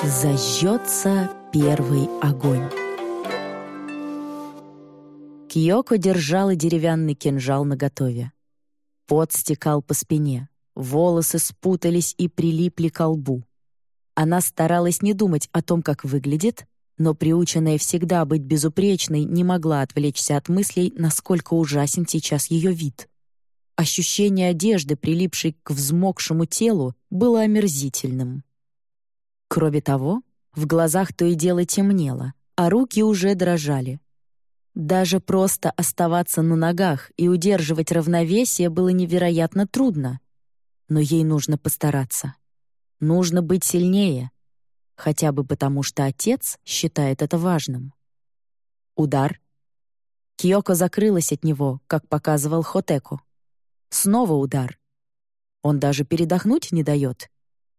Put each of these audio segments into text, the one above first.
Зажжется первый огонь. Киоко держала деревянный кинжал наготове. Пот стекал по спине, волосы спутались и прилипли к лбу. Она старалась не думать о том, как выглядит, но приученная всегда быть безупречной не могла отвлечься от мыслей, насколько ужасен сейчас ее вид. Ощущение одежды, прилипшей к взмокшему телу, было омерзительным. Кроме того, в глазах то и дело темнело, а руки уже дрожали. Даже просто оставаться на ногах и удерживать равновесие было невероятно трудно. Но ей нужно постараться. Нужно быть сильнее, хотя бы потому, что отец считает это важным. Удар. Киоко закрылась от него, как показывал Хотеку. Снова удар. Он даже передохнуть не дает.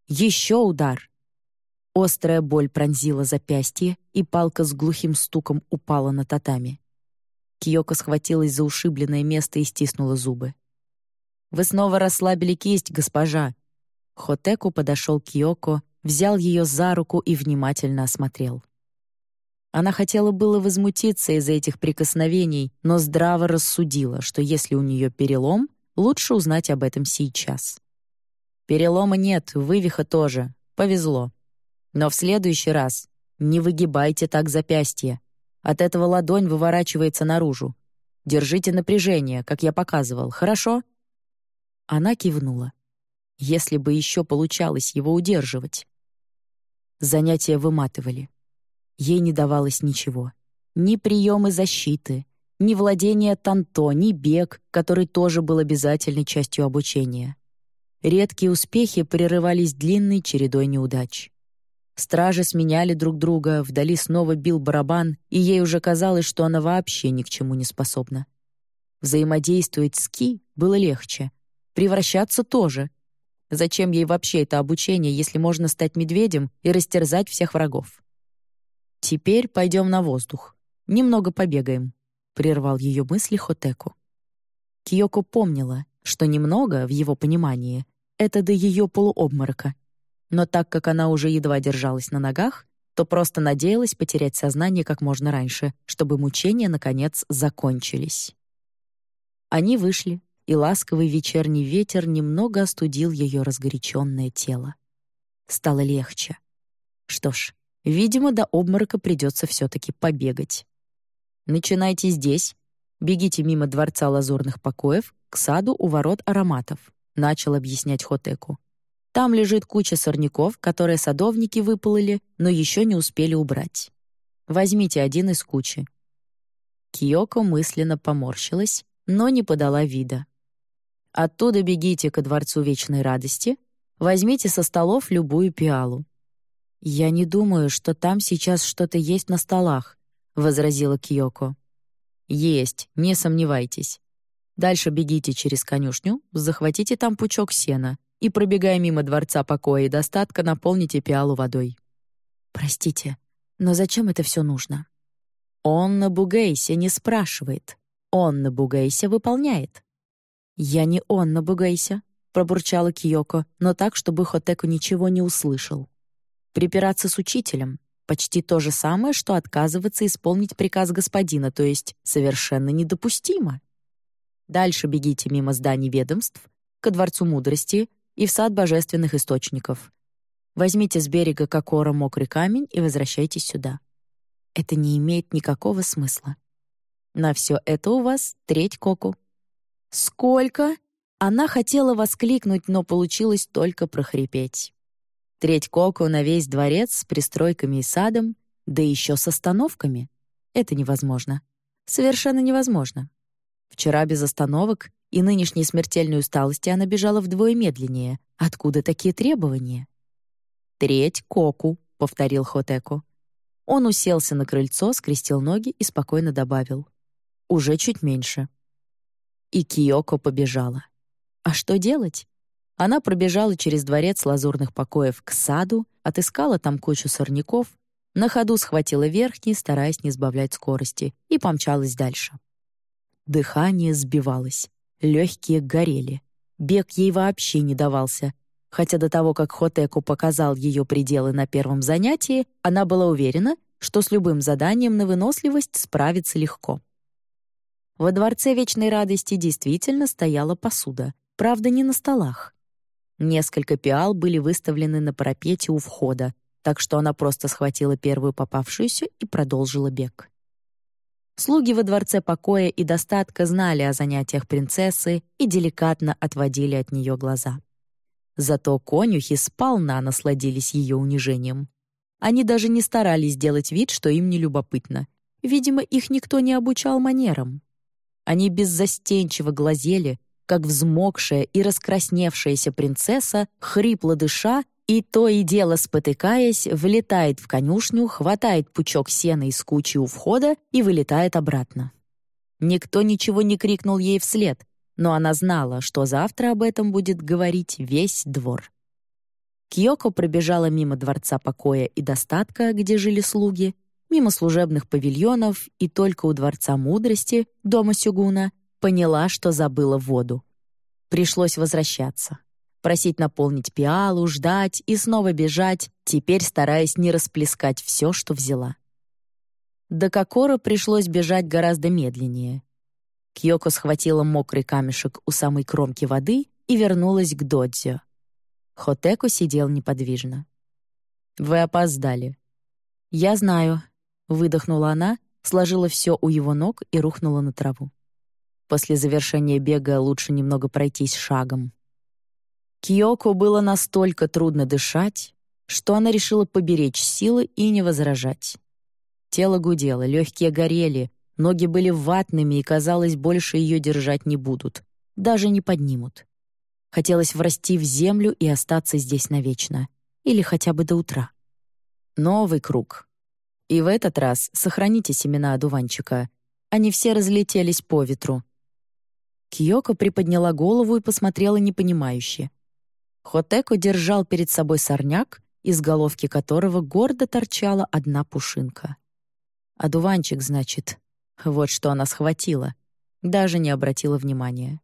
Еще удар. Острая боль пронзила запястье, и палка с глухим стуком упала на татами. Киоко схватилась за ушибленное место и стиснула зубы. «Вы снова расслабили кисть, госпожа!» Хотеку подошел Киоко, взял ее за руку и внимательно осмотрел. Она хотела было возмутиться из-за этих прикосновений, но здраво рассудила, что если у нее перелом, лучше узнать об этом сейчас. «Перелома нет, вывиха тоже. Повезло. Но в следующий раз не выгибайте так запястье. От этого ладонь выворачивается наружу. Держите напряжение, как я показывал, хорошо?» Она кивнула. Если бы еще получалось его удерживать. Занятия выматывали. Ей не давалось ничего. Ни приемы защиты, ни владение танто, ни бег, который тоже был обязательной частью обучения. Редкие успехи прерывались длинной чередой неудач. Стражи сменяли друг друга, вдали снова бил барабан, и ей уже казалось, что она вообще ни к чему не способна. Взаимодействовать с Ки было легче. Превращаться тоже. Зачем ей вообще это обучение, если можно стать медведем и растерзать всех врагов? «Теперь пойдем на воздух. Немного побегаем», — прервал ее мысли Хотеку. Киоко помнила, что немного, в его понимании, это до ее полуобморока — но так как она уже едва держалась на ногах, то просто надеялась потерять сознание как можно раньше, чтобы мучения, наконец, закончились. Они вышли, и ласковый вечерний ветер немного остудил ее разгоряченное тело. Стало легче. Что ж, видимо, до обморока придется все-таки побегать. Начинайте здесь, бегите мимо дворца лазурных покоев к саду у ворот ароматов, начал объяснять Хотеку. Там лежит куча сорняков, которые садовники выпололи, но еще не успели убрать. Возьмите один из кучи». Киоко мысленно поморщилась, но не подала вида. «Оттуда бегите ко Дворцу Вечной Радости, возьмите со столов любую пиалу». «Я не думаю, что там сейчас что-то есть на столах», — возразила Киоко. «Есть, не сомневайтесь. Дальше бегите через конюшню, захватите там пучок сена, и, пробегая мимо дворца покоя и достатка, наполните пиалу водой. «Простите, но зачем это все нужно?» «Он на Бугейсе не спрашивает. Он на Бугейсе выполняет». «Я не он на Бугейсе», — пробурчала Киоко, но так, чтобы Хотеку ничего не услышал. «Припираться с учителем — почти то же самое, что отказываться исполнить приказ господина, то есть совершенно недопустимо. Дальше бегите мимо зданий ведомств, ко Дворцу Мудрости, и в сад божественных источников. Возьмите с берега Кокора мокрый камень и возвращайтесь сюда. Это не имеет никакого смысла. На все это у вас треть коку. Сколько? Она хотела воскликнуть, но получилось только прохрипеть. Треть коку на весь дворец с пристройками и садом, да еще с остановками. Это невозможно. Совершенно невозможно. Вчера без остановок и нынешней смертельной усталости она бежала вдвое медленнее. Откуда такие требования? «Треть коку», — повторил Хотеку. Он уселся на крыльцо, скрестил ноги и спокойно добавил. «Уже чуть меньше». И Киоко побежала. А что делать? Она пробежала через дворец лазурных покоев к саду, отыскала там кучу сорняков, на ходу схватила верхний, стараясь не сбавлять скорости, и помчалась дальше. Дыхание сбивалось. Легкие горели. Бег ей вообще не давался. хотя до того, как Хотеку показал ее пределы на первом занятии, она была уверена, что с любым заданием на выносливость справится легко. Во Дворце Вечной Радости действительно стояла посуда, правда, не на столах. Несколько пиал были выставлены на парапете у входа, так что она просто схватила первую попавшуюся и продолжила бег. Слуги во дворце покоя и достатка знали о занятиях принцессы и деликатно отводили от нее глаза. Зато конюхи сполна насладились ее унижением. Они даже не старались делать вид, что им не любопытно. Видимо, их никто не обучал манерам. Они беззастенчиво глазели, как взмокшая и раскрасневшаяся принцесса, хрипло дыша, и то и дело спотыкаясь, влетает в конюшню, хватает пучок сена из кучи у входа и вылетает обратно. Никто ничего не крикнул ей вслед, но она знала, что завтра об этом будет говорить весь двор. Кьёко пробежала мимо дворца покоя и достатка, где жили слуги, мимо служебных павильонов и только у дворца мудрости, дома Сюгуна, поняла, что забыла воду. Пришлось возвращаться просить наполнить пиалу, ждать и снова бежать, теперь стараясь не расплескать все, что взяла. До Кокора пришлось бежать гораздо медленнее. Кьёко схватила мокрый камешек у самой кромки воды и вернулась к Додзё. Хотеко сидел неподвижно. «Вы опоздали». «Я знаю», — выдохнула она, сложила все у его ног и рухнула на траву. После завершения бега лучше немного пройтись шагом. Киоко было настолько трудно дышать, что она решила поберечь силы и не возражать. Тело гудело, легкие горели, ноги были ватными и, казалось, больше ее держать не будут, даже не поднимут. Хотелось врасти в землю и остаться здесь навечно, или хотя бы до утра. Новый круг. И в этот раз сохраните семена одуванчика. Они все разлетелись по ветру. Киоко приподняла голову и посмотрела непонимающе. Хотеку держал перед собой сорняк, из головки которого гордо торчала одна пушинка. «Одуванчик, значит. Вот что она схватила. Даже не обратила внимания».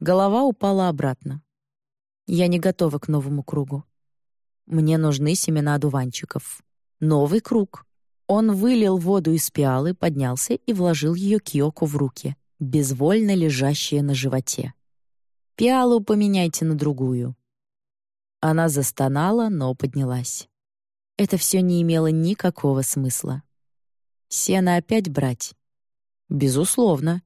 Голова упала обратно. «Я не готова к новому кругу. Мне нужны семена одуванчиков. Новый круг». Он вылил воду из пиалы, поднялся и вложил ее Киоко в руки, безвольно лежащие на животе. Пиалу поменяйте на другую». Она застонала, но поднялась. Это все не имело никакого смысла. Сено опять брать? Безусловно.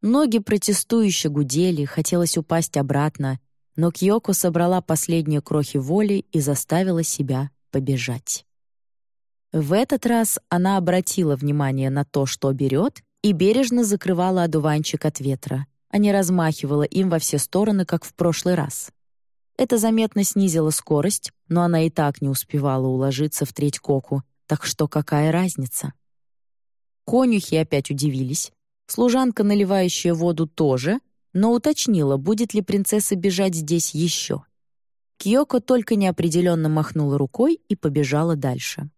Ноги протестующе гудели, хотелось упасть обратно, но Кьёко собрала последние крохи воли и заставила себя побежать. В этот раз она обратила внимание на то, что берет, и бережно закрывала одуванчик от ветра а не размахивала им во все стороны, как в прошлый раз. Это заметно снизило скорость, но она и так не успевала уложиться в треть коку, так что какая разница? Конюхи опять удивились. Служанка, наливающая воду, тоже, но уточнила, будет ли принцесса бежать здесь еще. Кьёко только неопределенно махнула рукой и побежала дальше.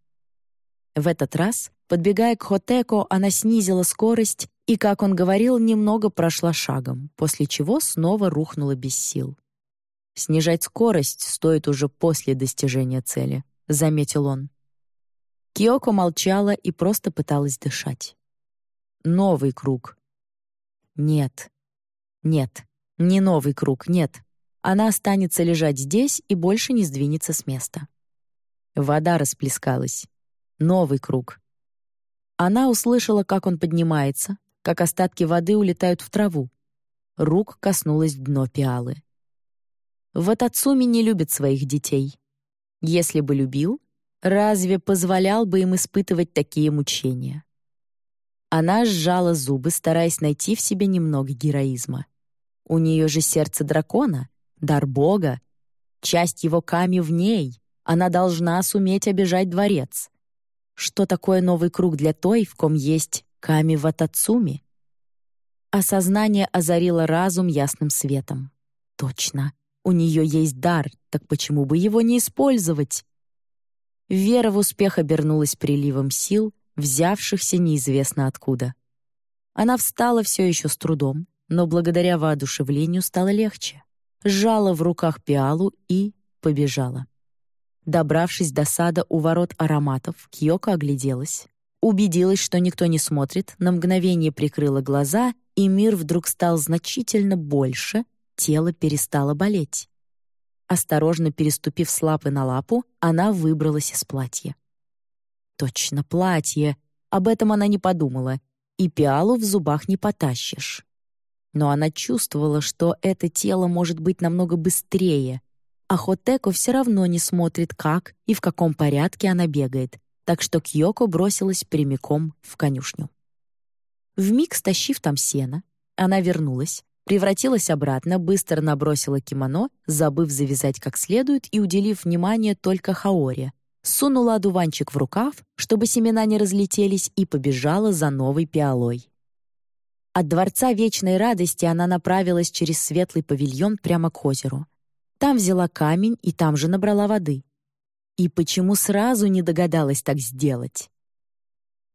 В этот раз, подбегая к Хотеко, она снизила скорость и, как он говорил, немного прошла шагом, после чего снова рухнула без сил. «Снижать скорость стоит уже после достижения цели», — заметил он. Киоко молчала и просто пыталась дышать. «Новый круг». «Нет. Нет. Не новый круг, нет. Она останется лежать здесь и больше не сдвинется с места». Вода расплескалась. Новый круг. Она услышала, как он поднимается, как остатки воды улетают в траву. Рук коснулось дно пиалы. Ватацуми не любит своих детей. Если бы любил, разве позволял бы им испытывать такие мучения? Она сжала зубы, стараясь найти в себе немного героизма. У нее же сердце дракона, дар бога, часть его ками в ней. Она должна суметь обижать дворец. Что такое новый круг для той, в ком есть Ками Ватацуми. Осознание озарило разум ясным светом. Точно, у нее есть дар, так почему бы его не использовать? Вера в успех обернулась приливом сил, взявшихся неизвестно откуда. Она встала все еще с трудом, но благодаря воодушевлению стало легче. сжала в руках пиалу и побежала. Добравшись до сада у ворот ароматов, Кьёко огляделась. Убедилась, что никто не смотрит, на мгновение прикрыла глаза, и мир вдруг стал значительно больше, тело перестало болеть. Осторожно переступив с лапы на лапу, она выбралась из платья. Точно, платье. Об этом она не подумала. И пиалу в зубах не потащишь. Но она чувствовала, что это тело может быть намного быстрее, а Хотеко все равно не смотрит, как и в каком порядке она бегает, так что Кьёко бросилась прямиком в конюшню. Вмиг стащив там сено, она вернулась, превратилась обратно, быстро набросила кимоно, забыв завязать как следует и уделив внимание только Хаоре, сунула одуванчик в рукав, чтобы семена не разлетелись, и побежала за новой пиалой. От Дворца Вечной Радости она направилась через светлый павильон прямо к озеру. Там взяла камень и там же набрала воды. И почему сразу не догадалась так сделать?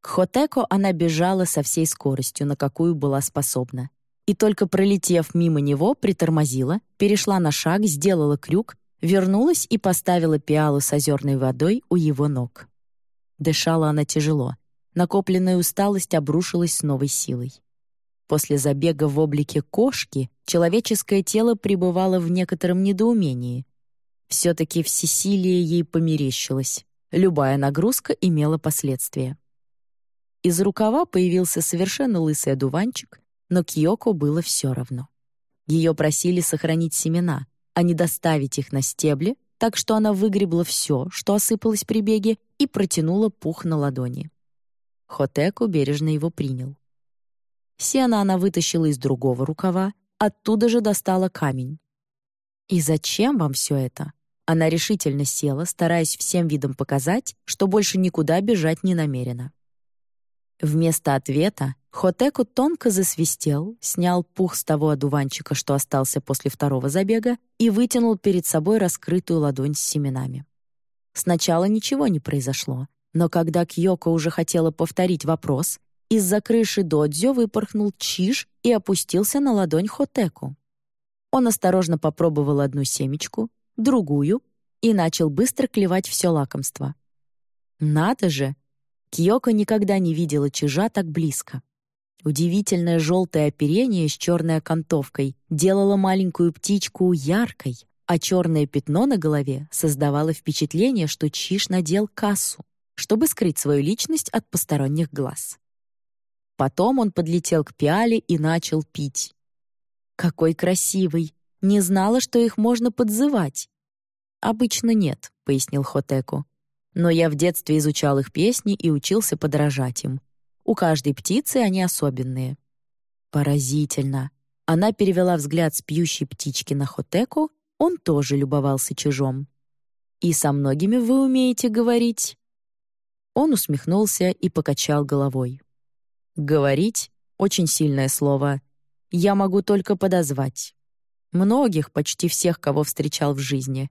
К Хотеко она бежала со всей скоростью, на какую была способна. И только пролетев мимо него, притормозила, перешла на шаг, сделала крюк, вернулась и поставила пиалу с озерной водой у его ног. Дышала она тяжело. Накопленная усталость обрушилась с новой силой. После забега в облике кошки человеческое тело пребывало в некотором недоумении. Все-таки всесилие ей померещилось. Любая нагрузка имела последствия. Из рукава появился совершенно лысый одуванчик, но Кьёко было все равно. Ее просили сохранить семена, а не доставить их на стебли, так что она выгребла все, что осыпалось при беге, и протянула пух на ладони. Хотеку бережно его принял. Сено она вытащила из другого рукава, оттуда же достала камень. «И зачем вам все это?» Она решительно села, стараясь всем видом показать, что больше никуда бежать не намерена. Вместо ответа Хотеку тонко засвистел, снял пух с того одуванчика, что остался после второго забега, и вытянул перед собой раскрытую ладонь с семенами. Сначала ничего не произошло, но когда Кьёко уже хотела повторить вопрос, из-за крыши додзё выпорхнул чиж и опустился на ладонь Хотеку. Он осторожно попробовал одну семечку, другую и начал быстро клевать все лакомство. Надо же! Кьёко никогда не видела чижа так близко. Удивительное желтое оперение с черной окантовкой делало маленькую птичку яркой, а черное пятно на голове создавало впечатление, что чиж надел кассу, чтобы скрыть свою личность от посторонних глаз. Потом он подлетел к пиале и начал пить. «Какой красивый! Не знала, что их можно подзывать». «Обычно нет», — пояснил Хотеку. «Но я в детстве изучал их песни и учился подражать им. У каждой птицы они особенные». «Поразительно!» Она перевела взгляд с пьющей птички на Хотеку, он тоже любовался чужом. «И со многими вы умеете говорить?» Он усмехнулся и покачал головой. Говорить — очень сильное слово. Я могу только подозвать. Многих, почти всех, кого встречал в жизни.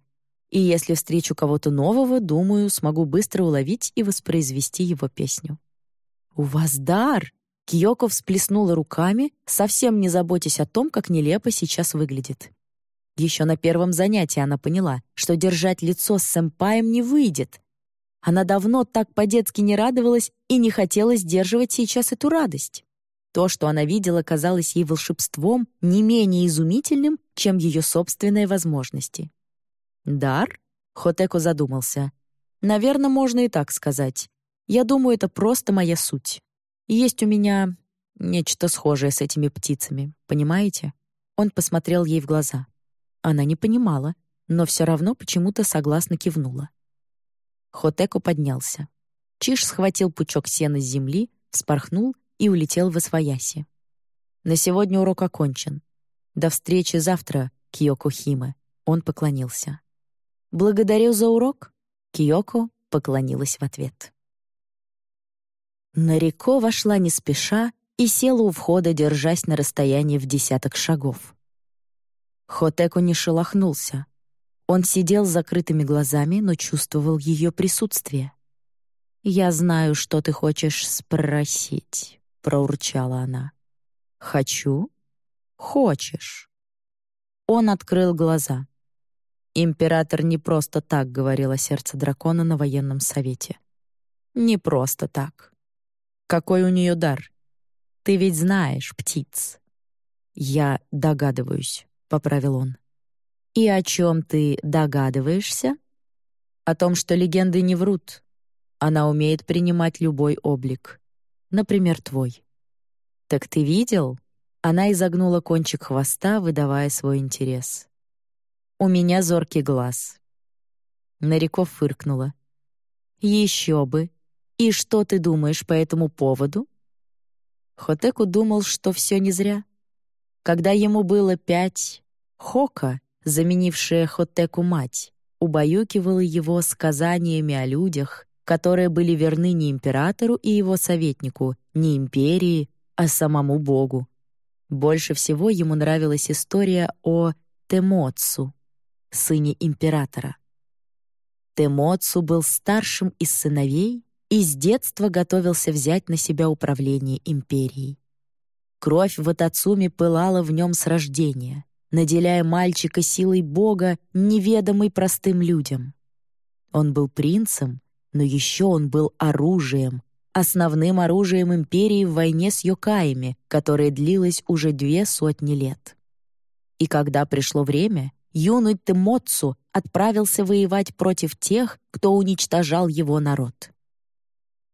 И если встречу кого-то нового, думаю, смогу быстро уловить и воспроизвести его песню. «У вас дар!» Киоко всплеснула руками, совсем не заботясь о том, как нелепо сейчас выглядит. Еще на первом занятии она поняла, что держать лицо с сэмпаем не выйдет, она давно так по-детски не радовалась и не хотела сдерживать сейчас эту радость. То, что она видела, казалось ей волшебством не менее изумительным, чем ее собственные возможности. «Дар?» — Хотеко задумался. «Наверное, можно и так сказать. Я думаю, это просто моя суть. Есть у меня нечто схожее с этими птицами, понимаете?» Он посмотрел ей в глаза. Она не понимала, но все равно почему-то согласно кивнула. Хотеку поднялся. Чиж схватил пучок сена с земли, вспорхнул и улетел в освояси. На сегодня урок окончен. До встречи завтра, Киоко Химе. Он поклонился. «Благодарю за урок», — Киоко поклонилась в ответ. Нарико вошла не спеша и села у входа, держась на расстоянии в десяток шагов. Хотеку не шелохнулся, он сидел с закрытыми глазами, но чувствовал ее присутствие. «Я знаю, что ты хочешь спросить», — проурчала она. «Хочу? Хочешь?» Он открыл глаза. Император не просто так говорил о сердце дракона на военном совете. Не просто так. Какой у нее дар? Ты ведь знаешь, птиц. Я догадываюсь, поправил он. И о чем ты догадываешься? О том, что легенды не врут. Она умеет принимать любой облик. Например, твой. Так ты видел? Она изогнула кончик хвоста, выдавая свой интерес. У меня зоркий глаз. Нареков фыркнула. Еще бы. И что ты думаешь по этому поводу? Хотеку думал, что все не зря. Когда ему было пять, Хока, заменившая Хотеку мать, убаюкивала его сказаниями о людях, которые были верны не императору и его советнику, не империи, а самому Богу. Больше всего ему нравилась история о Темоцу, сыне императора. Темоцу был старшим из сыновей и с детства готовился взять на себя управление империей. Кровь в Атацуме пылала в нем с рождения, наделяя мальчика силой Бога, неведомой простым людям. Он был принцем, но еще он был оружием, основным оружием империи в войне с Йокаями, которая длилась уже две сотни лет. И когда пришло время, юный Тымоцу отправился воевать против тех, кто уничтожал его народ.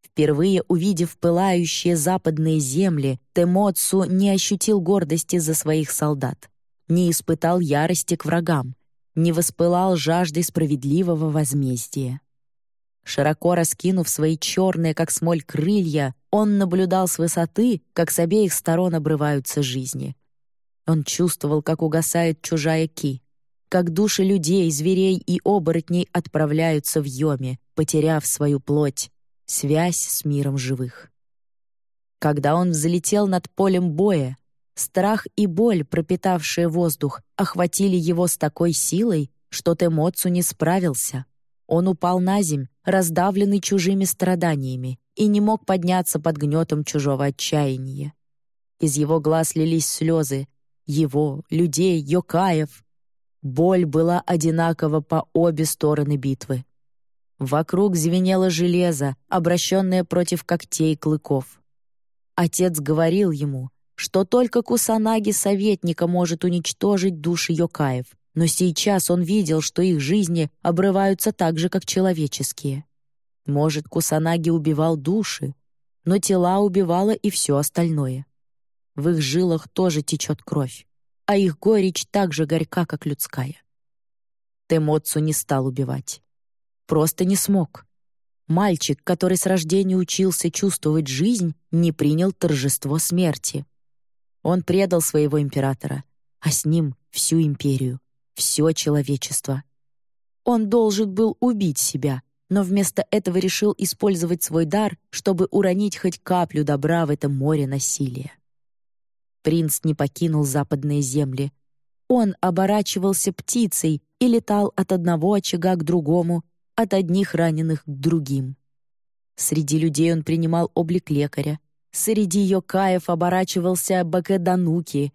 Впервые увидев пылающие западные земли, Темоцу не ощутил гордости за своих солдат, не испытал ярости к врагам, не воспылал жаждой справедливого возмездия. Широко раскинув свои черные, как смоль, крылья, он наблюдал с высоты, как с обеих сторон обрываются жизни. Он чувствовал, как угасает чужая ки, как души людей, зверей и оборотней отправляются в Йоме, потеряв свою плоть, связь с миром живых. Когда он взлетел над полем боя, страх и боль, пропитавшие воздух, охватили его с такой силой, что Темоцу не справился. Он упал на земь, раздавленный чужими страданиями, и не мог подняться под гнетом чужого отчаяния. Из его глаз лились слезы, его, людей, Йокаев. Боль была одинакова по обе стороны битвы. Вокруг звенело железо, обращенное против когтей клыков. Отец говорил ему, что только Кусанаги советника может уничтожить души Йокаев, но сейчас он видел, что их жизни обрываются так же, как человеческие. Может, Кусанаги убивал души, но тела убивало и все остальное. В их жилах тоже течет кровь, а их горечь так же горька, как людская. Темоцу не стал убивать. Просто не смог. Мальчик, который с рождения учился чувствовать жизнь, не принял торжество смерти. Он предал своего императора, а с ним всю империю, все человечество. Он должен был убить себя, но вместо этого решил использовать свой дар, чтобы уронить хоть каплю добра в это море насилия. Принц не покинул западные земли. Он оборачивался птицей и летал от одного очага к другому, от одних раненых к другим. Среди людей он принимал облик лекаря, среди йокаев оборачивался Бакедануки.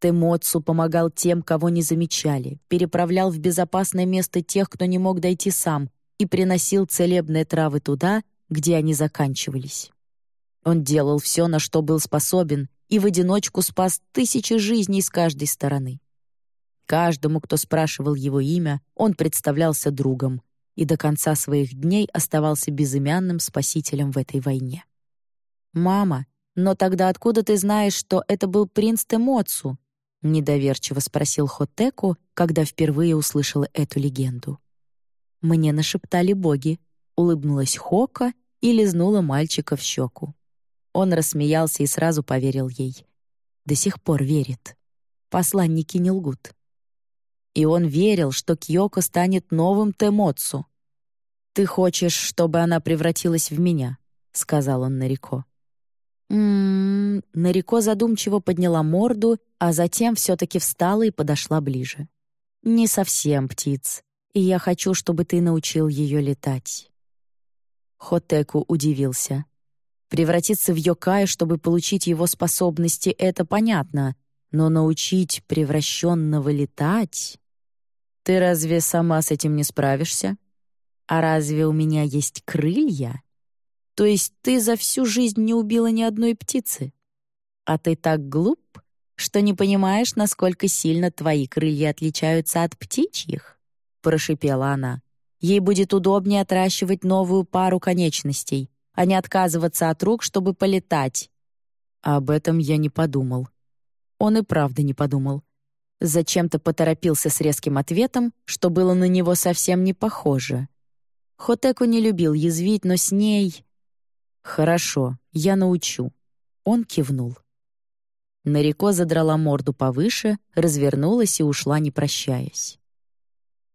Темоцу помогал тем, кого не замечали, переправлял в безопасное место тех, кто не мог дойти сам, и приносил целебные травы туда, где они заканчивались. Он делал все, на что был способен, и в одиночку спас тысячи жизней с каждой стороны. Каждому, кто спрашивал его имя, он представлялся другом, и до конца своих дней оставался безымянным спасителем в этой войне. «Мама, но тогда откуда ты знаешь, что это был принц Темоцу?» — недоверчиво спросил Хотеку, когда впервые услышала эту легенду. «Мне нашептали боги», — улыбнулась Хока и лизнула мальчика в щеку. Он рассмеялся и сразу поверил ей. До сих пор верит. Посланники не лгут и он верил, что Кьёко станет новым Темоцу. «Ты хочешь, чтобы она превратилась в меня?» — сказал он Нарико. «М-м-м...» Нарико задумчиво подняла морду, а затем все-таки встала и подошла ближе. «Не совсем, птиц, и я хочу, чтобы ты научил ее летать». Хотеку удивился. Превратиться в Йокая, чтобы получить его способности, это понятно, но научить превращенного летать... Ты разве сама с этим не справишься? А разве у меня есть крылья? То есть ты за всю жизнь не убила ни одной птицы? А ты так глуп, что не понимаешь, насколько сильно твои крылья отличаются от птичьих?» — прошипела она. «Ей будет удобнее отращивать новую пару конечностей, а не отказываться от рук, чтобы полетать». Об этом я не подумал. Он и правда не подумал. Зачем-то поторопился с резким ответом, что было на него совсем не похоже. Хотеку не любил язвить, но с ней... «Хорошо, я научу». Он кивнул. Нарико задрала морду повыше, развернулась и ушла, не прощаясь.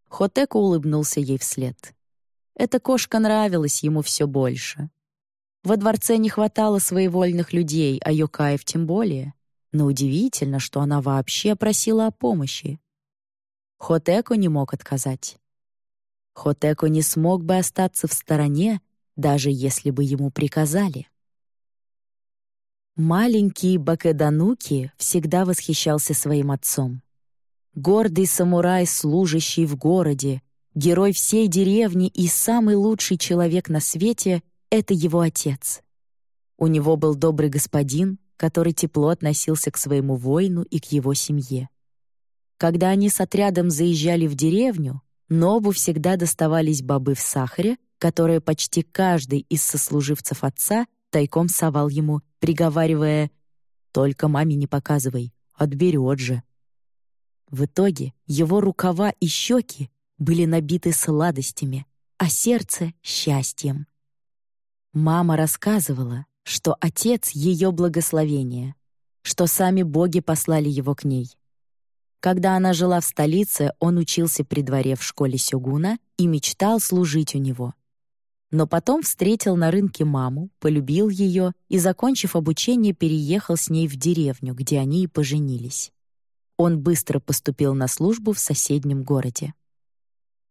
Хотеку улыбнулся ей вслед. Эта кошка нравилась ему все больше. Во дворце не хватало своевольных людей, а Йокаев тем более. Но удивительно, что она вообще просила о помощи. Хотеку не мог отказать. Хотеку не смог бы остаться в стороне, даже если бы ему приказали. Маленький Бакедануки всегда восхищался своим отцом. Гордый самурай, служащий в городе, герой всей деревни и самый лучший человек на свете — это его отец. У него был добрый господин, который тепло относился к своему воину и к его семье. Когда они с отрядом заезжали в деревню, Нобу всегда доставались бобы в сахаре, которые почти каждый из сослуживцев отца тайком совал ему, приговаривая «Только маме не показывай, отберет же». В итоге его рукава и щеки были набиты сладостями, а сердце — счастьем. Мама рассказывала, что отец — ее благословение, что сами боги послали его к ней. Когда она жила в столице, он учился при дворе в школе Сёгуна и мечтал служить у него но потом встретил на рынке маму, полюбил ее и, закончив обучение, переехал с ней в деревню, где они и поженились. Он быстро поступил на службу в соседнем городе.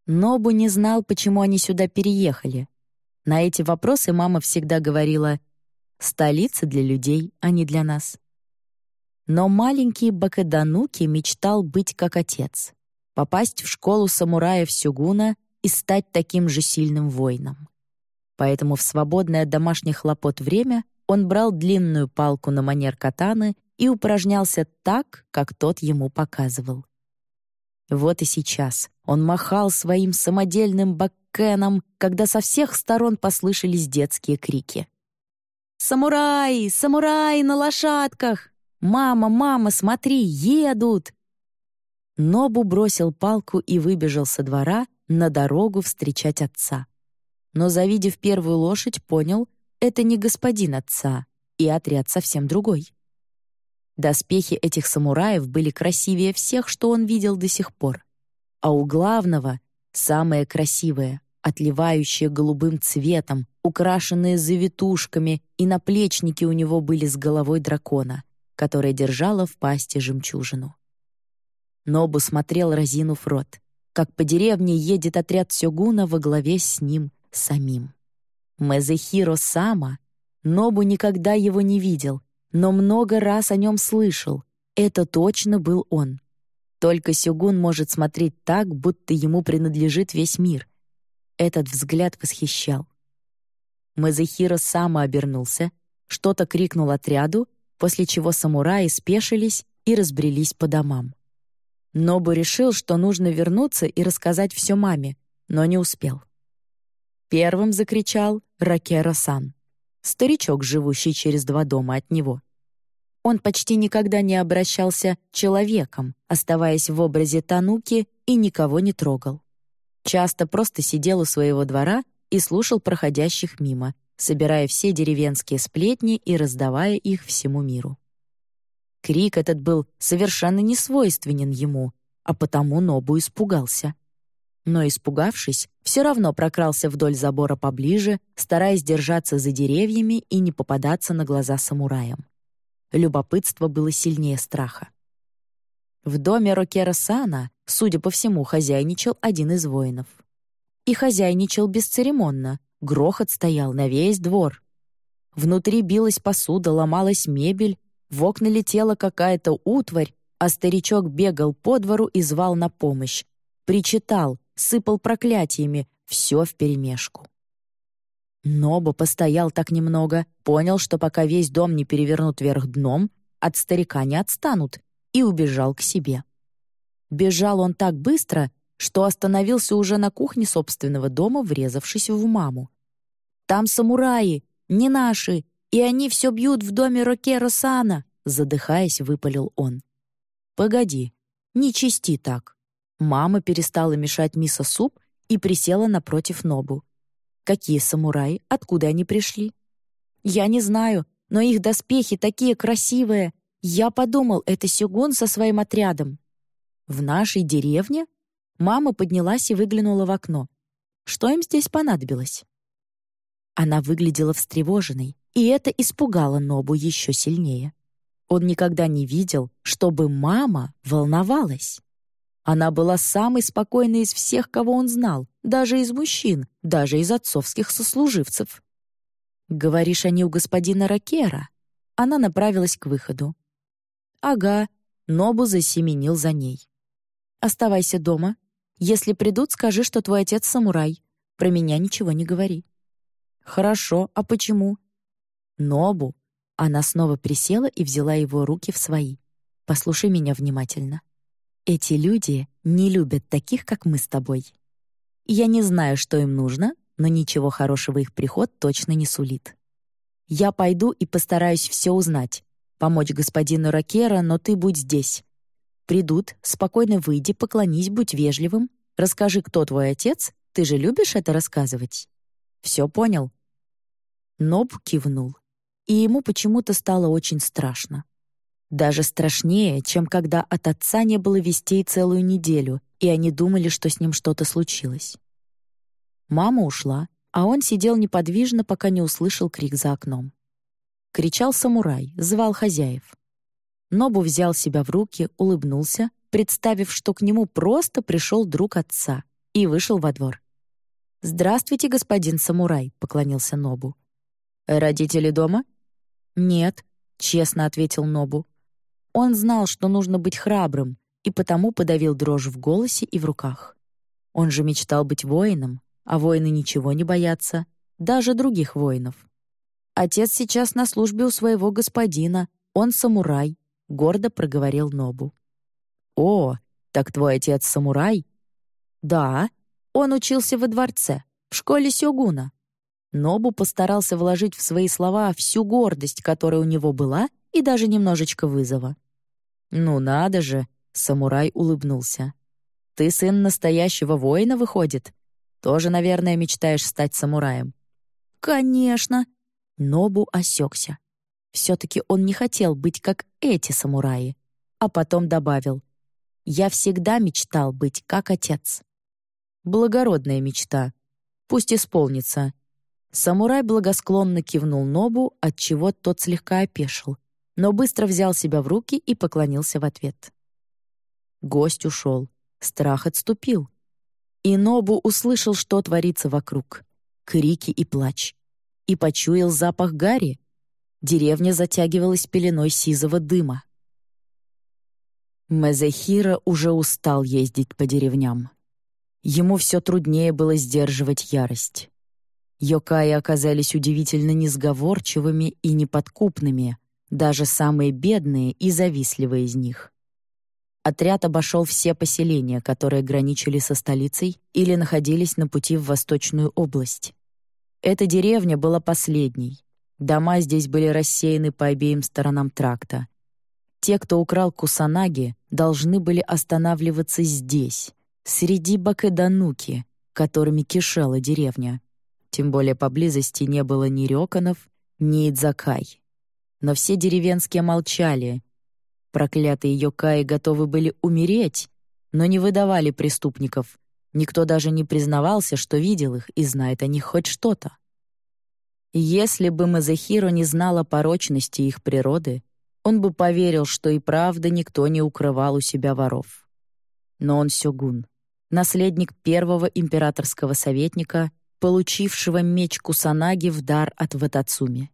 Нобу не знал, почему они сюда переехали. На эти вопросы мама всегда говорила «столица для людей, а не для нас». Но маленький Бакадануки мечтал быть как отец, попасть в школу самураев Сюгуна и стать таким же сильным воином поэтому в свободное от домашних хлопот время он брал длинную палку на манер катаны и упражнялся так, как тот ему показывал. Вот и сейчас он махал своим самодельным баккеном, когда со всех сторон послышались детские крики. «Самураи! Самураи на лошадках! Мама, мама, смотри, едут!» Нобу бросил палку и выбежал со двора на дорогу встречать отца но, завидев первую лошадь, понял — это не господин отца, и отряд совсем другой. Доспехи этих самураев были красивее всех, что он видел до сих пор. А у главного — самое красивое, отливающее голубым цветом, украшенные завитушками, и наплечники у него были с головой дракона, которая держала в пасти жемчужину. Нобу смотрел, разинув рот, как по деревне едет отряд Сёгуна во главе с ним — самим. Мезехиро Сама, Нобу никогда его не видел, но много раз о нем слышал. Это точно был он. Только Сюгун может смотреть так, будто ему принадлежит весь мир. Этот взгляд восхищал. Мазахиро Сама обернулся, что-то крикнул отряду, после чего самураи спешились и разбрелись по домам. Нобу решил, что нужно вернуться и рассказать все маме, но не успел. Первым закричал Ракера-сан, старичок, живущий через два дома от него. Он почти никогда не обращался человеком, оставаясь в образе Тануки и никого не трогал. Часто просто сидел у своего двора и слушал проходящих мимо, собирая все деревенские сплетни и раздавая их всему миру. Крик этот был совершенно не свойственен ему, а потому Нобу испугался но, испугавшись, все равно прокрался вдоль забора поближе, стараясь держаться за деревьями и не попадаться на глаза самураям. Любопытство было сильнее страха. В доме Рокера Сана, судя по всему, хозяйничал один из воинов. И хозяйничал бесцеремонно, грохот стоял на весь двор. Внутри билась посуда, ломалась мебель, В окна летела какая-то утварь, а старичок бегал по двору и звал на помощь. Причитал, сыпал проклятиями, все вперемешку. Нобо постоял так немного, понял, что пока весь дом не перевернут вверх дном, от старика не отстанут, и убежал к себе. Бежал он так быстро, что остановился уже на кухне собственного дома, врезавшись в маму. «Там самураи, не наши, и они все бьют в доме Рокеро Сана», задыхаясь, выпалил он. «Погоди, не чисти так». Мама перестала мешать мисо-суп и присела напротив Нобу. «Какие самураи? Откуда они пришли?» «Я не знаю, но их доспехи такие красивые. Я подумал, это Сюгун со своим отрядом». «В нашей деревне?» Мама поднялась и выглянула в окно. Что им здесь понадобилось? Она выглядела встревоженной, и это испугало Нобу еще сильнее. Он никогда не видел, чтобы мама волновалась. Она была самой спокойной из всех, кого он знал, даже из мужчин, даже из отцовских сослуживцев. «Говоришь, они у господина Ракера?» Она направилась к выходу. «Ага», Нобу засеменил за ней. «Оставайся дома. Если придут, скажи, что твой отец самурай. Про меня ничего не говори». «Хорошо, а почему?» «Нобу». Она снова присела и взяла его руки в свои. «Послушай меня внимательно. Эти люди не любят таких, как мы с тобой. Я не знаю, что им нужно, но ничего хорошего их приход точно не сулит. Я пойду и постараюсь все узнать, помочь господину Ракера, но ты будь здесь. Придут, спокойно выйди, поклонись, будь вежливым, расскажи, кто твой отец, ты же любишь это рассказывать. Все понял?» Ноб кивнул, и ему почему-то стало очень страшно. Даже страшнее, чем когда от отца не было вестей целую неделю, и они думали, что с ним что-то случилось. Мама ушла, а он сидел неподвижно, пока не услышал крик за окном. Кричал самурай, звал хозяев. Нобу взял себя в руки, улыбнулся, представив, что к нему просто пришел друг отца, и вышел во двор. «Здравствуйте, господин самурай», — поклонился Нобу. «Родители дома?» «Нет», — честно ответил Нобу. Он знал, что нужно быть храбрым, и потому подавил дрожь в голосе и в руках. Он же мечтал быть воином, а воины ничего не боятся, даже других воинов. Отец сейчас на службе у своего господина, он самурай, гордо проговорил Нобу. «О, так твой отец самурай?» «Да, он учился во дворце, в школе Сёгуна». Нобу постарался вложить в свои слова всю гордость, которая у него была, и даже немножечко вызова. «Ну надо же!» — самурай улыбнулся. «Ты сын настоящего воина, выходит? Тоже, наверное, мечтаешь стать самураем?» «Конечно!» Нобу осекся. Все-таки он не хотел быть как эти самураи. А потом добавил. «Я всегда мечтал быть как отец». Благородная мечта. Пусть исполнится. Самурай благосклонно кивнул Нобу, отчего тот слегка опешил, но быстро взял себя в руки и поклонился в ответ. Гость ушел. Страх отступил. И Нобу услышал, что творится вокруг. Крики и плач. И почуял запах гари, Деревня затягивалась пеленой сизого дыма. Мезехира уже устал ездить по деревням. Ему все труднее было сдерживать ярость. Йокаи оказались удивительно несговорчивыми и неподкупными, даже самые бедные и завистливые из них. Отряд обошел все поселения, которые граничили со столицей или находились на пути в Восточную область. Эта деревня была последней, Дома здесь были рассеяны по обеим сторонам тракта. Те, кто украл Кусанаги, должны были останавливаться здесь, среди Бакедануки, которыми кишела деревня. Тем более поблизости не было ни Рёканов, ни Идзакай. Но все деревенские молчали. Проклятые Йокаи готовы были умереть, но не выдавали преступников. Никто даже не признавался, что видел их и знает о них хоть что-то. Если бы Мазахиро не знала порочности их природы, он бы поверил, что и правда никто не укрывал у себя воров. Но он сёгун, наследник первого императорского советника, получившего меч Кусанаги в дар от Ватацуми.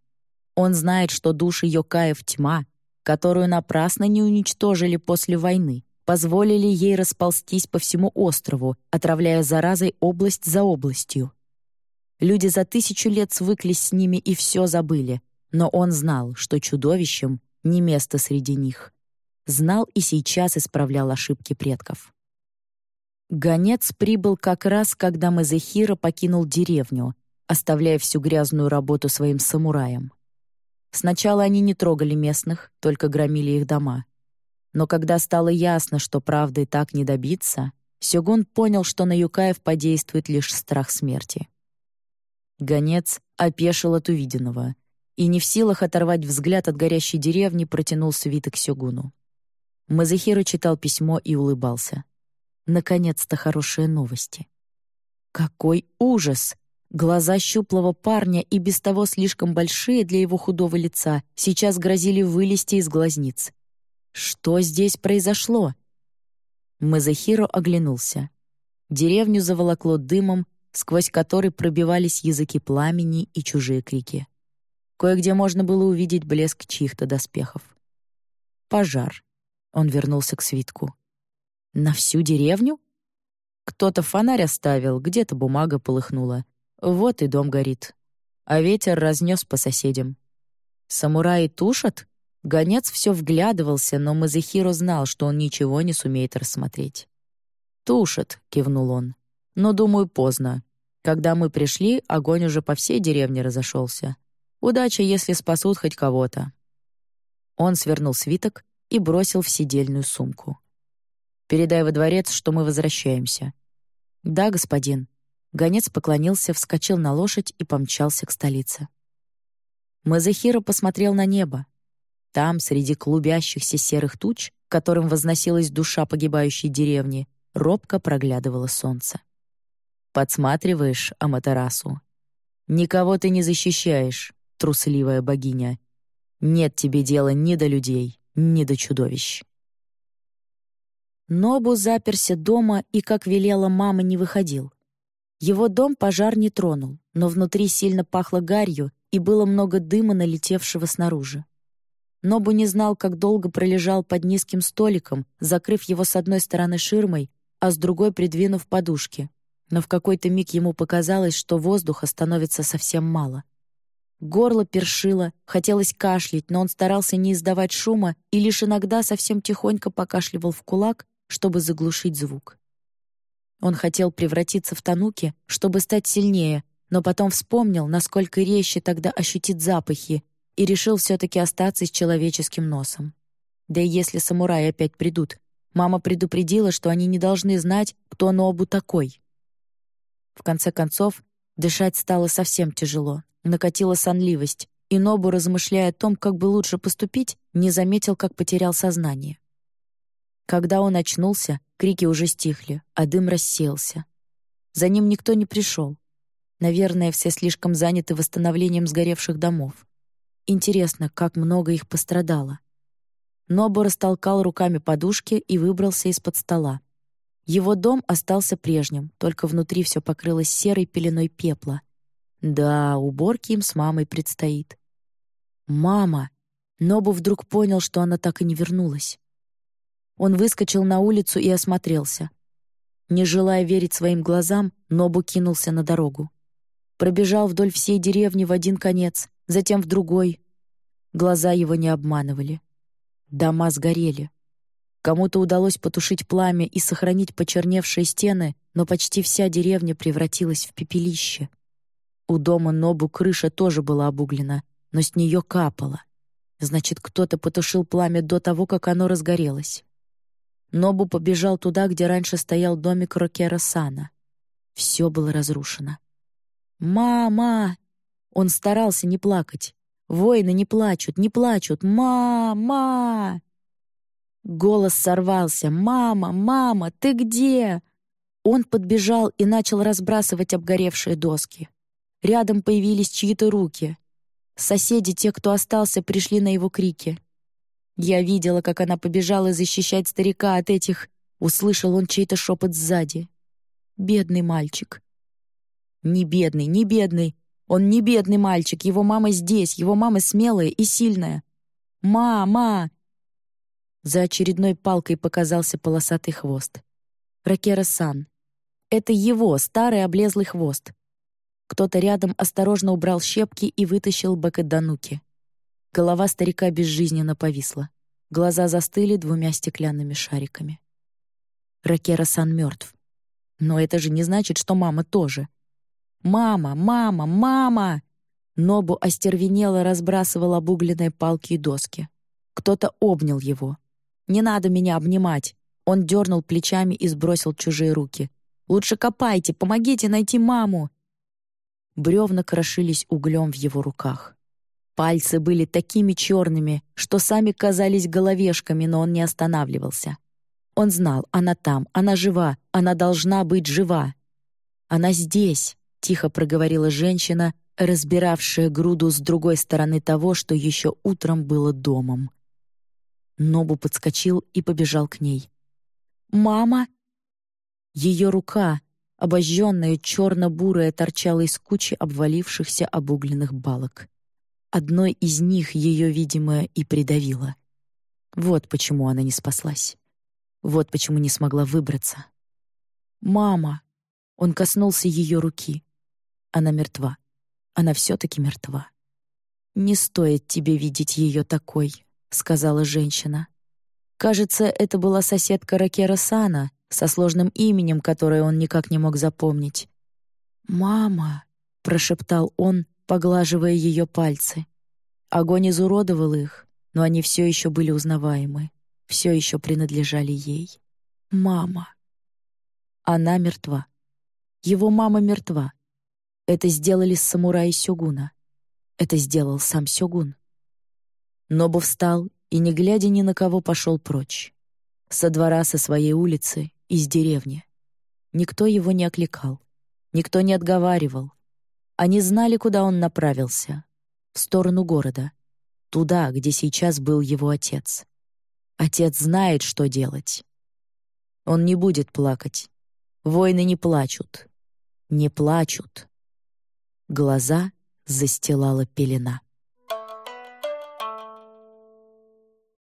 Он знает, что души Йокаев тьма, которую напрасно не уничтожили после войны, позволили ей расползтись по всему острову, отравляя заразой область за областью. Люди за тысячу лет свыклись с ними и все забыли, но он знал, что чудовищем не место среди них. Знал и сейчас исправлял ошибки предков. Гонец прибыл как раз, когда Мазехира покинул деревню, оставляя всю грязную работу своим самураям. Сначала они не трогали местных, только громили их дома. Но когда стало ясно, что правды так не добиться, Сёгун понял, что на Юкаев подействует лишь страх смерти. Гонец опешил от увиденного и, не в силах оторвать взгляд от горящей деревни, протянул свиток Сёгуну. Мазахира читал письмо и улыбался. Наконец-то хорошие новости. Какой ужас! Глаза щуплого парня и без того слишком большие для его худого лица сейчас грозили вылезти из глазниц. Что здесь произошло? Мазахиро оглянулся. Деревню заволокло дымом, сквозь который пробивались языки пламени и чужие крики. Кое-где можно было увидеть блеск чьих-то доспехов. Пожар. Он вернулся к свитку. На всю деревню? Кто-то фонарь оставил, где-то бумага полыхнула. Вот и дом горит. А ветер разнес по соседям. Самураи тушат? Гонец все вглядывался, но Мазахиро знал, что он ничего не сумеет рассмотреть. «Тушат», — кивнул он. «Но, думаю, поздно. Когда мы пришли, огонь уже по всей деревне разошелся. Удача, если спасут хоть кого-то». Он свернул свиток и бросил в сидельную сумку. «Передай во дворец, что мы возвращаемся». «Да, господин», Гонец поклонился, вскочил на лошадь и помчался к столице. Мазахира посмотрел на небо. Там, среди клубящихся серых туч, которым возносилась душа погибающей деревни, робко проглядывало солнце. «Подсматриваешь, Аматерасу? Никого ты не защищаешь, трусливая богиня. Нет тебе дела ни до людей, ни до чудовищ». Нобу заперся дома и, как велела мама, не выходил. Его дом пожар не тронул, но внутри сильно пахло гарью и было много дыма, налетевшего снаружи. Нобу не знал, как долго пролежал под низким столиком, закрыв его с одной стороны ширмой, а с другой придвинув подушки. Но в какой-то миг ему показалось, что воздуха становится совсем мало. Горло першило, хотелось кашлять, но он старался не издавать шума и лишь иногда совсем тихонько покашливал в кулак, чтобы заглушить звук. Он хотел превратиться в тануки, чтобы стать сильнее, но потом вспомнил, насколько резче тогда ощутит запахи, и решил все-таки остаться с человеческим носом. Да и если самураи опять придут, мама предупредила, что они не должны знать, кто Нобу такой. В конце концов, дышать стало совсем тяжело, накатила сонливость, и Нобу, размышляя о том, как бы лучше поступить, не заметил, как потерял сознание. Когда он очнулся, крики уже стихли, а дым рассеялся. За ним никто не пришел. Наверное, все слишком заняты восстановлением сгоревших домов. Интересно, как много их пострадало. Нобу растолкал руками подушки и выбрался из-под стола. Его дом остался прежним, только внутри все покрылось серой пеленой пепла. Да, уборки им с мамой предстоит. «Мама!» Нобу вдруг понял, что она так и не вернулась. Он выскочил на улицу и осмотрелся. Не желая верить своим глазам, Нобу кинулся на дорогу. Пробежал вдоль всей деревни в один конец, затем в другой. Глаза его не обманывали. Дома сгорели. Кому-то удалось потушить пламя и сохранить почерневшие стены, но почти вся деревня превратилась в пепелище. У дома Нобу крыша тоже была обуглена, но с нее капало. Значит, кто-то потушил пламя до того, как оно разгорелось. Нобу побежал туда, где раньше стоял домик Рокера Сана. Все было разрушено. «Мама!» Он старался не плакать. Воины не плачут, не плачут. «Мама!» Голос сорвался. «Мама! Мама! Ты где?» Он подбежал и начал разбрасывать обгоревшие доски. Рядом появились чьи-то руки. Соседи, те, кто остался, пришли на его крики. Я видела, как она побежала защищать старика от этих... Услышал он чей-то шепот сзади. «Бедный мальчик». «Не бедный, не бедный. Он не бедный мальчик. Его мама здесь. Его мама смелая и сильная. Мама! За очередной палкой показался полосатый хвост. Ракера-сан. Это его старый облезлый хвост. Кто-то рядом осторожно убрал щепки и вытащил Бакадануки. Голова старика безжизненно повисла. Глаза застыли двумя стеклянными шариками. Ракера-сан мертв. Но это же не значит, что мама тоже. «Мама! Мама! Мама!» Нобу остервенело разбрасывал обугленные палки и доски. Кто-то обнял его. «Не надо меня обнимать!» Он дернул плечами и сбросил чужие руки. «Лучше копайте, помогите найти маму!» Бревна крошились углем в его руках. Пальцы были такими черными, что сами казались головешками, но он не останавливался. Он знал, она там, она жива, она должна быть жива. «Она здесь», — тихо проговорила женщина, разбиравшая груду с другой стороны того, что еще утром было домом. Нобу подскочил и побежал к ней. «Мама!» Ее рука, обожженная черно-бурая, торчала из кучи обвалившихся обугленных балок. Одной из них ее, видимо, и придавило. Вот почему она не спаслась. Вот почему не смогла выбраться. «Мама!» Он коснулся ее руки. Она мертва. Она все-таки мертва. «Не стоит тебе видеть ее такой», — сказала женщина. Кажется, это была соседка Ракера Сана со сложным именем, которое он никак не мог запомнить. «Мама!» — прошептал он, поглаживая ее пальцы. Огонь изуродовал их, но они все еще были узнаваемы, все еще принадлежали ей. «Мама!» Она мертва. Его мама мертва. Это сделали с самураи Сёгуна. Это сделал сам Сёгун. Нобу встал и, не глядя ни на кого, пошел прочь. Со двора, со своей улицы, из деревни. Никто его не окликал, никто не отговаривал. Они знали, куда он направился. В сторону города. Туда, где сейчас был его отец. Отец знает, что делать. Он не будет плакать. Воины не плачут. Не плачут. Глаза застилала пелена.